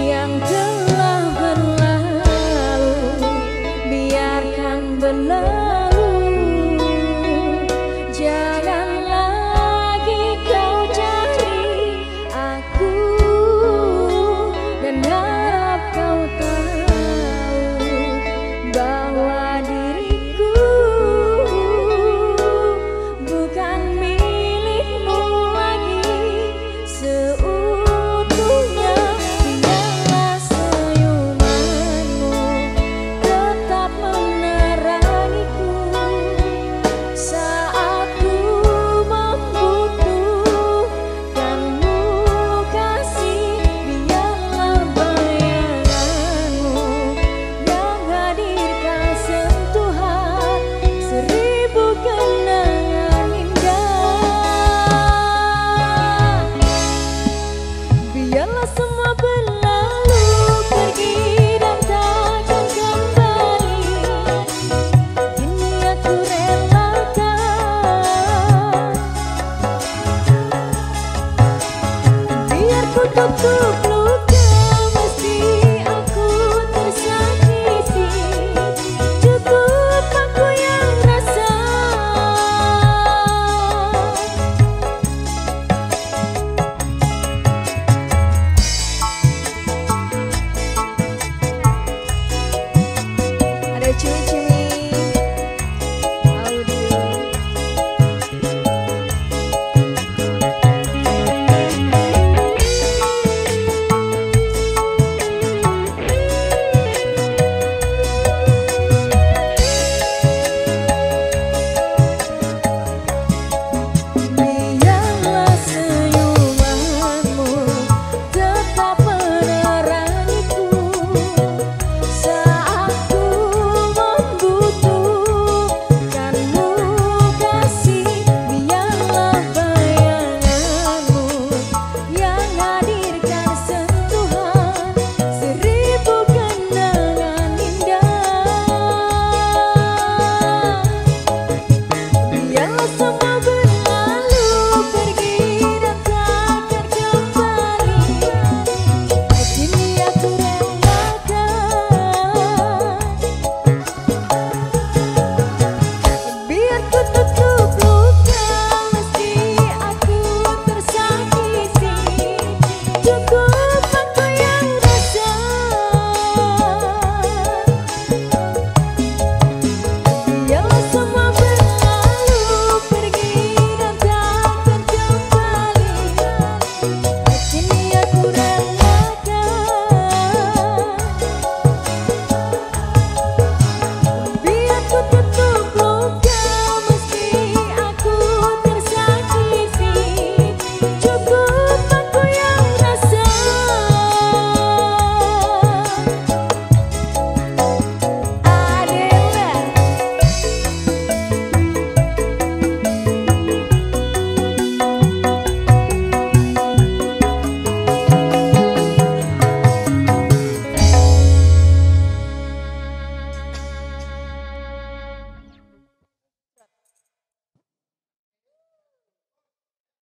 yang telah put up